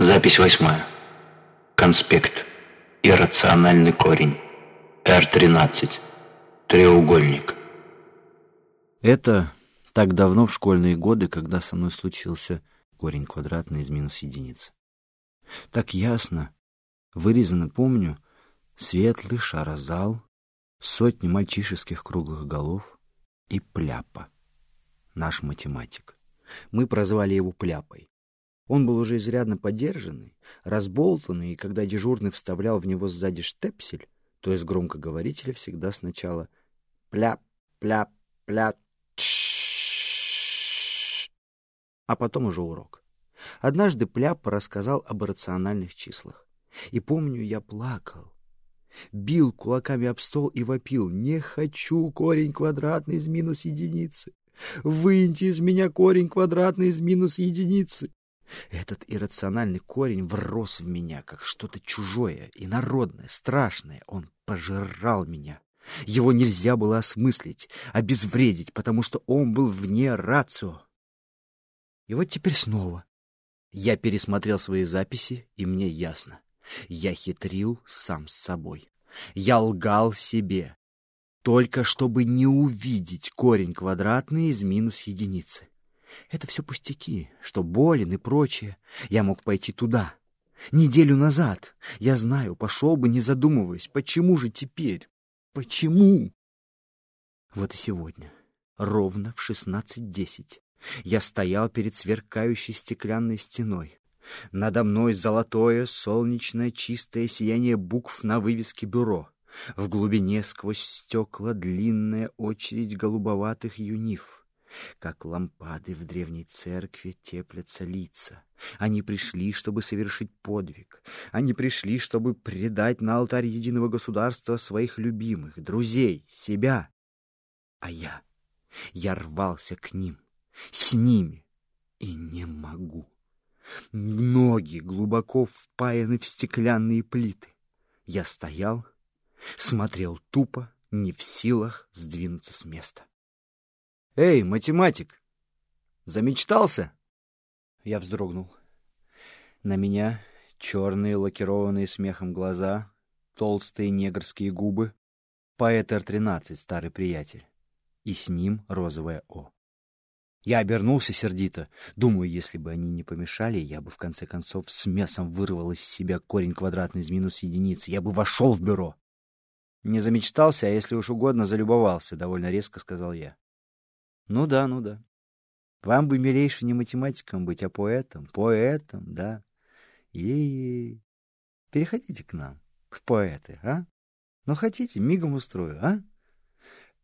Запись восьмая. Конспект. Иррациональный корень. R13. Треугольник. Это так давно в школьные годы, когда со мной случился корень квадратный из минус единицы. Так ясно, вырезано помню, светлый шарозал, сотни мальчишеских круглых голов и пляпа, наш математик. Мы прозвали его пляпой. Он был уже изрядно подержанный, разболтанный, и когда дежурный вставлял в него сзади штепсель, то из громкоговорителя всегда сначала «пляп, пляп, пляп, а потом уже урок. Однажды Пляпа рассказал об иррациональных числах. И помню, я плакал. Бил кулаками об стол и вопил. «Не хочу корень квадратный из минус единицы! Выньте из меня корень квадратный из минус единицы!» Этот иррациональный корень врос в меня, как что-то чужое, инородное, страшное. Он пожирал меня. Его нельзя было осмыслить, обезвредить, потому что он был вне рацио. И вот теперь снова. Я пересмотрел свои записи, и мне ясно. Я хитрил сам с собой. Я лгал себе, только чтобы не увидеть корень квадратный из минус единицы. Это все пустяки, что болен и прочее. Я мог пойти туда. Неделю назад. Я знаю, пошел бы, не задумываясь. Почему же теперь? Почему? Вот и сегодня, ровно в шестнадцать десять, я стоял перед сверкающей стеклянной стеной. Надо мной золотое, солнечное, чистое сияние букв на вывеске бюро. В глубине сквозь стекла длинная очередь голубоватых юниф. Как лампады в древней церкви теплятся лица. Они пришли, чтобы совершить подвиг. Они пришли, чтобы предать на алтарь единого государства своих любимых, друзей, себя. А я, я рвался к ним, с ними, и не могу. Ноги глубоко впаяны в стеклянные плиты. Я стоял, смотрел тупо, не в силах сдвинуться с места. «Эй, математик! Замечтался?» Я вздрогнул. На меня черные, лакированные смехом глаза, толстые негрские губы, поэт Р-13, старый приятель, и с ним розовое О. Я обернулся сердито. Думаю, если бы они не помешали, я бы в конце концов с мясом вырвал из себя корень квадратный из минус единицы. Я бы вошел в бюро. Не замечтался, а если уж угодно, залюбовался, — довольно резко сказал я. Ну да, ну да. Вам бы, милейший, не математиком быть, а поэтом. Поэтом, да. Ей-ей. Переходите к нам, в поэты, а? Ну хотите, мигом устрою, а?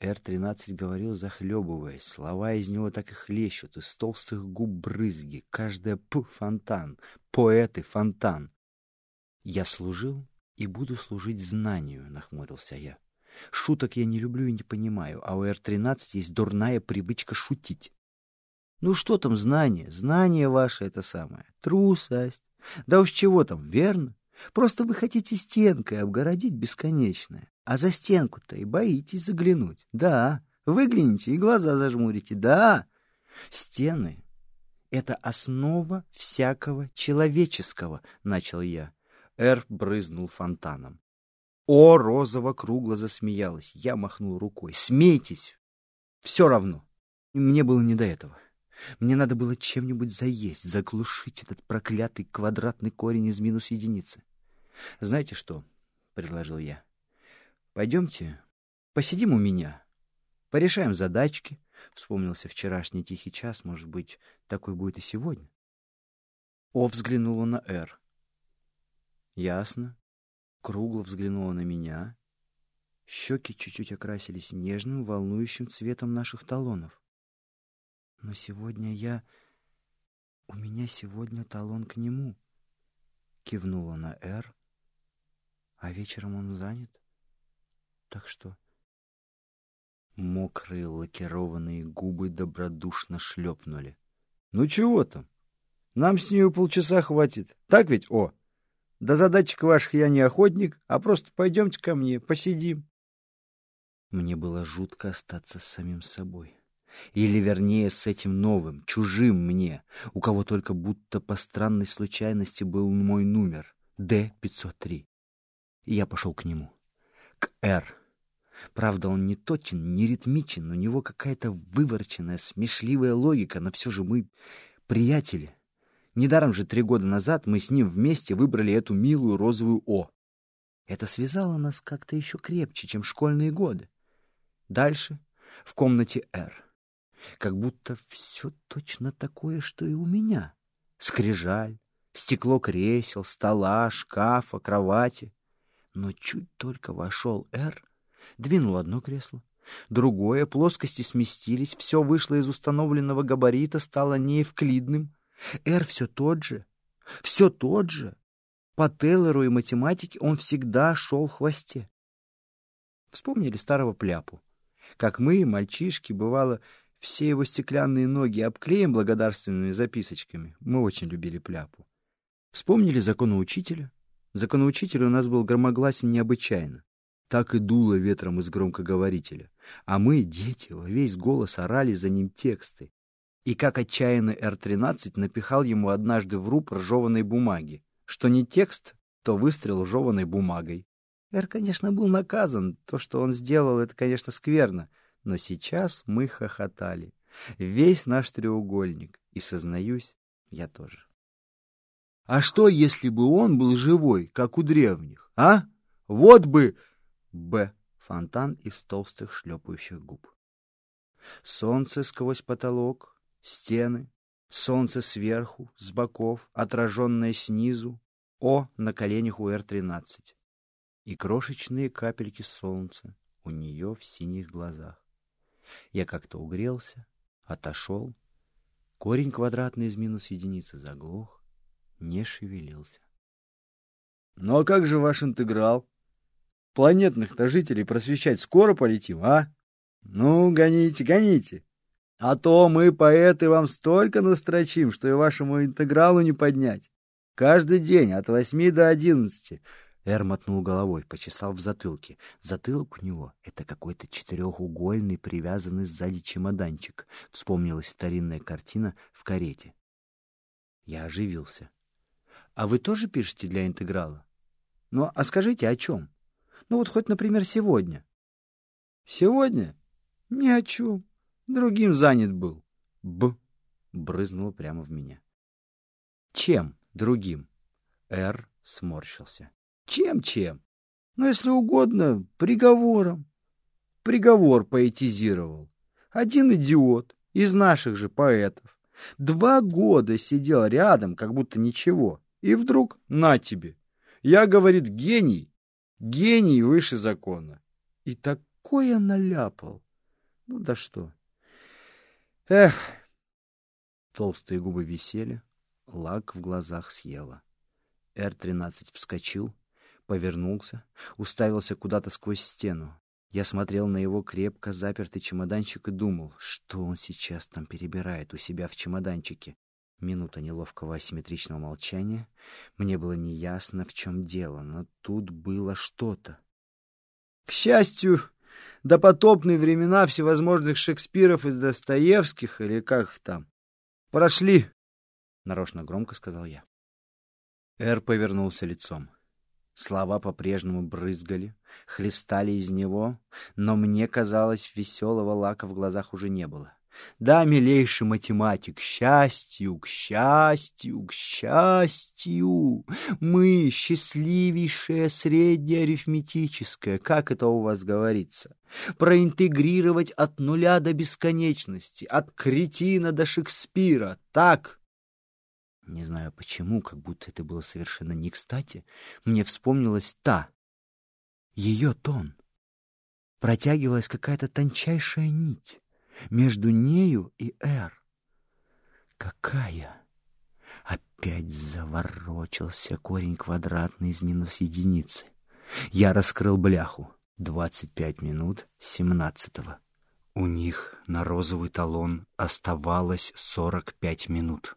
Р-13 говорил, захлебываясь. Слова из него так и хлещут, из толстых губ брызги. Каждая «п» — фонтан, поэты — фонтан. Я служил и буду служить знанию, — нахмурился я. Шуток я не люблю и не понимаю, а у Р-13 есть дурная привычка шутить. Ну что там знание? Знание ваше это самое. Трусость. Да уж чего там, верно? Просто вы хотите стенкой обгородить бесконечное. А за стенку-то и боитесь заглянуть. Да, выгляните и глаза зажмурите. Да, стены — это основа всякого человеческого, — начал я. Эр брызнул фонтаном. О, розово кругло засмеялась. Я махнул рукой. Смейтесь. Все равно. Мне было не до этого. Мне надо было чем-нибудь заесть, заглушить этот проклятый квадратный корень из минус единицы. Знаете что? — предложил я. Пойдемте, посидим у меня, порешаем задачки. Вспомнился вчерашний тихий час, может быть, такой будет и сегодня. О взглянула на Эр. Ясно. Кругло взглянула на меня. Щеки чуть-чуть окрасились нежным, волнующим цветом наших талонов. Но сегодня я... У меня сегодня талон к нему. Кивнула на Эр. А вечером он занят. Так что... Мокрые лакированные губы добродушно шлепнули. «Ну чего там? Нам с нею полчаса хватит. Так ведь, о? До задачек ваших я не охотник, а просто пойдемте ко мне, посидим». Мне было жутко остаться с самим собой. Или, вернее, с этим новым, чужим мне, у кого только будто по странной случайности был мой номер, Д-503. И я пошел к нему, к Р. Правда, он не точен, не ритмичен, у него какая-то выворченная, смешливая логика, но все же мы приятели. Недаром же три года назад мы с ним вместе выбрали эту милую розовую О. Это связало нас как-то еще крепче, чем школьные годы. Дальше, в комнате Р. Как будто все точно такое, что и у меня. Скрижаль, стекло кресел, стола, шкафа, кровати. Но чуть только вошел Р, двинул одно кресло, другое, плоскости сместились, все вышло из установленного габарита, стало неевклидным. Р все тот же, все тот же. По Тейлору и математике он всегда шел в хвосте. Вспомнили старого пляпу. Как мы, мальчишки, бывало, все его стеклянные ноги обклеим благодарственными записочками. Мы очень любили пляпу. Вспомнили законоучителя. Законоучитель у нас был громогласен необычайно. Так и дуло ветром из громкоговорителя. А мы, дети, во весь голос орали за ним тексты. И как отчаянный Р-13 напихал ему однажды в руб ржеваной бумаги. Что не текст, то выстрел ржеваной бумагой. Р, конечно, был наказан. То, что он сделал, это, конечно, скверно. Но сейчас мы хохотали. Весь наш треугольник. И, сознаюсь, я тоже. А что, если бы он был живой, как у древних, а? Вот бы... Б. Фонтан из толстых шлепающих губ. Солнце сквозь потолок, стены, солнце сверху, с боков, отраженное снизу, О на коленях у Р-13 и крошечные капельки солнца у нее в синих глазах. Я как-то угрелся, отошел, корень квадратный из минус единицы заглох, не шевелился. — Ну а как же ваш интеграл? Планетных-то жителей просвещать скоро полетим, а? Ну, гоните, гоните. А то мы, поэты, вам столько настрочим, что и вашему интегралу не поднять. Каждый день от восьми до одиннадцати. Эр мотнул головой, почесал в затылке. Затылок у него — это какой-то четырехугольный, привязанный сзади чемоданчик. Вспомнилась старинная картина в карете. Я оживился. — А вы тоже пишете для интеграла? Ну, а скажите, о чем? Ну вот хоть, например, сегодня. Сегодня? Ни о чем. Другим занят был. Б. Брызнуло прямо в меня. Чем другим? Р. сморщился. Чем-чем? Ну, если угодно, приговором. Приговор поэтизировал. Один идиот из наших же поэтов. Два года сидел рядом, как будто ничего. И вдруг на тебе. Я, говорит, гений, Гений выше закона. И такое наляпал. Ну да что. Эх. Толстые губы висели, лак в глазах съела. Р-13 вскочил, повернулся, уставился куда-то сквозь стену. Я смотрел на его крепко запертый чемоданчик и думал, что он сейчас там перебирает у себя в чемоданчике. Минута неловкого асимметричного молчания. Мне было неясно, в чем дело, но тут было что-то. К счастью, допотопные времена всевозможных Шекспиров и Достоевских, или как их там, прошли, — нарочно громко сказал я. Эр повернулся лицом. Слова по-прежнему брызгали, хлестали из него, но мне казалось, веселого лака в глазах уже не было. Да, милейший математик, счастью, к счастью, к счастью, мы счастливейшее среднее арифметическое, как это у вас говорится, проинтегрировать от нуля до бесконечности, от кретина до Шекспира, так? Не знаю почему, как будто это было совершенно не кстати, мне вспомнилась та, ее тон. Протягивалась какая-то тончайшая нить между нею и Р. Какая? Опять заворочился корень квадратный из минус единицы. Я раскрыл бляху. Двадцать пять минут семнадцатого. У них на розовый талон оставалось сорок пять минут.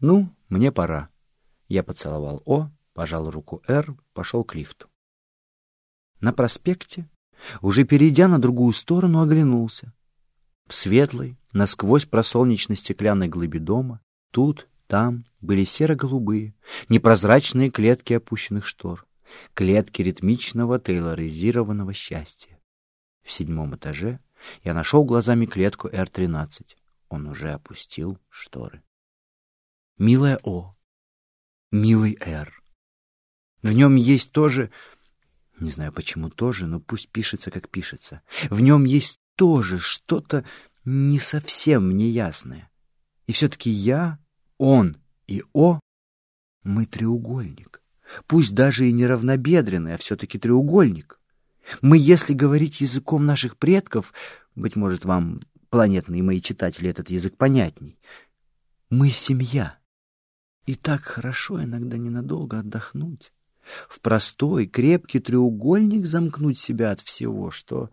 Ну, мне пора. Я поцеловал О, пожал руку Р, пошел к лифту. На проспекте, уже перейдя на другую сторону, оглянулся. В светлой, насквозь просолнечно-стеклянной глыбе дома, тут, там были серо-голубые, непрозрачные клетки опущенных штор, клетки ритмичного тейлоризированного счастья. В седьмом этаже я нашел глазами клетку Р-13. Он уже опустил шторы. Милая О, милый Р. В нем есть тоже... Не знаю, почему тоже, но пусть пишется, как пишется. В нем есть тоже что-то не совсем мне ясное. И все-таки я, он и О, мы треугольник. Пусть даже и не равнобедренный, а все-таки треугольник. Мы, если говорить языком наших предков, быть может, вам, планетные мои читатели, этот язык понятней, мы семья. И так хорошо иногда ненадолго отдохнуть, в простой, крепкий треугольник замкнуть себя от всего, что